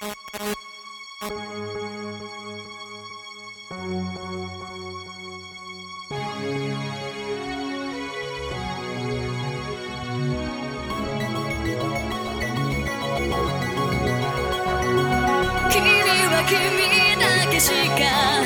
君だけしか